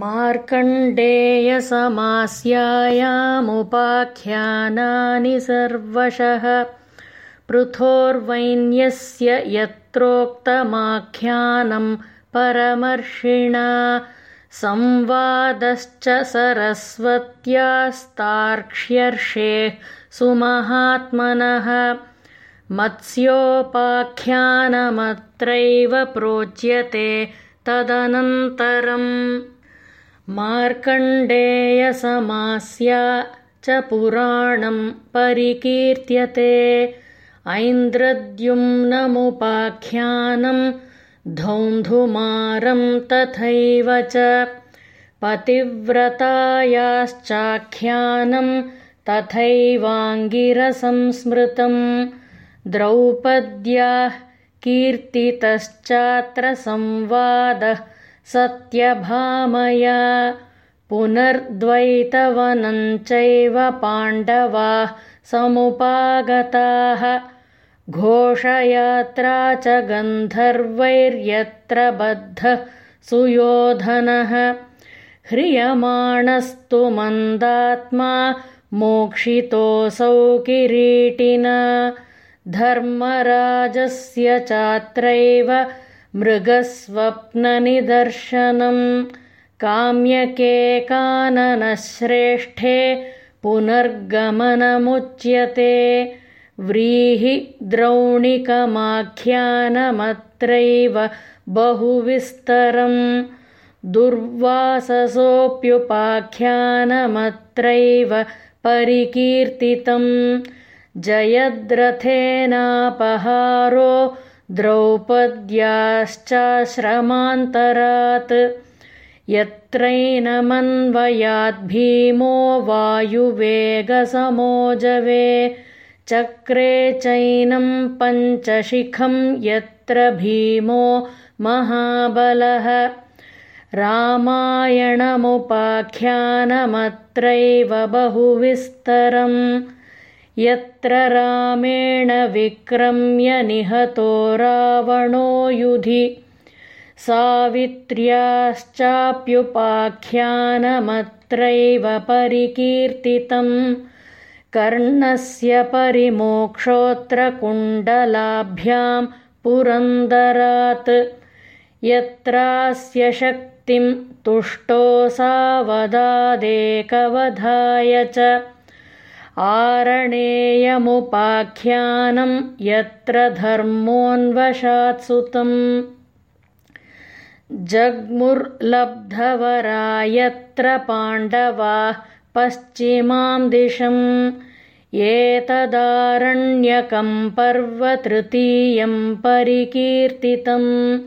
मार्कण्डेयसमास्यायामुपाख्यानानि सर्वशः पृथोर्वैन्यस्य यत्रोक्तमाख्यानं परमर्षिणा संवादश्च सरस्वत्यास्तार्क्ष्यर्षे सुमहात्मनः मत्स्योपाख्यानमत्रैव प्रोच्यते तदनन्तरम् मार्कण्डेयसमास्या च पुराणं परिकीर्त्यते। ऐन्द्रद्युम्नमुपाख्यानं धौन्धुमारं तथैव च। पतिव्रतायाश्चाख्यानं तथैवाङ्गिरसंस्मृतं। द्रौपद्याः कीर्तितश्चात्र संवादः सत्यभामया। पुनर्द्वैतवनञ्चैव पाण्डवाः समुपागताः। घोषयात्रा च गन्धर्वैर्यत्र बद्धः सुयोधनः। ह्रियमाणस्तु मन्दात्मा मोक्षितोऽसौ किरीटिना। धर्मराजस्य चात्रैव मृगस्वप्ननिदर्शनं काम्यके काननश्रेष्ठे पुनर्गमनमुच्यते व्रीहिद्रौणिकमाख्यानमत्रैव बहुविस्तरं दुर्वाससोऽप्युपाख्यानमत्रैव परिकीर्तितं जयद्रथेनापहारो द्रौपद्याश्चाश्रमान्तरात्। यत्रैनमन्वयाद्भीमो वायुवेगसमोजवे। चक्रे चैनं पञ्चशिखं यत्र भीमो महाबलः। रामायणमुपाख्यानमत्रैव बहुविस्तरम् यत्र रामेण विक्रम्य निहतो रावणो युधि। सावित्र्याश्चाप्युपाख्यानमत्रैव परिकीर्तितं। कर्णस्य परिमोक्षोऽत्र कुण्डलाभ्यां पुरन्दरात्। यत्रास्य शक्तिं तुष्टोऽसावदादेकवधाय च आरणेयमुपाख्यानं यत्र धर्मोऽन्वशात्सुतम्। जग्मुर्लब्धवरा यत्र पाण्डवाः पश्चिमां दिशम्। एतदारण्यकं पर्व तृतीयं परिकीर्तितम्